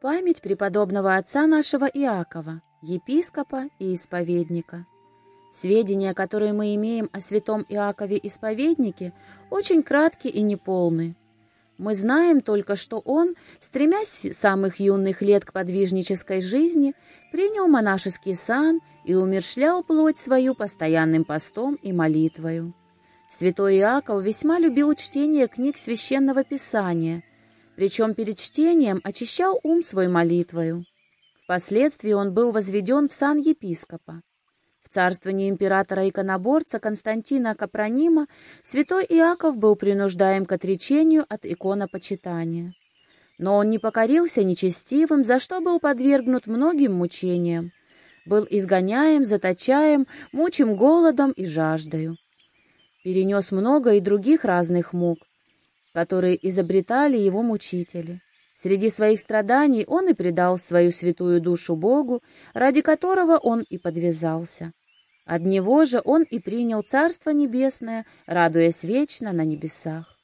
Память преподобного отца нашего Иакова, епископа и исповедника. Сведения, которые мы имеем о святом Иакове Исповеднике, очень кратки и неполны. Мы знаем только, что он, стремясь с самых юных лет к подвижнической жизни, принял монашеский сан и умершлял плоть свою постоянным постом и молитвою. Святой Иаков весьма любил чтение книг Священного Писания, причем перед чтением очищал ум свой молитвою. Впоследствии он был возведен в сан епископа. В царствовании императора-иконоборца Константина Капронима святой Иаков был принуждаем к отречению от иконопочитания. Но он не покорился нечестивым, за что был подвергнут многим мучениям. Был изгоняем, заточаем, мучим голодом и жаждою. Перенес много и других разных мук, которые изобретали его мучители. Среди своих страданий он и предал свою святую душу Богу, ради которого он и подвязался. От него же он и принял Царство Небесное, радуясь вечно на небесах.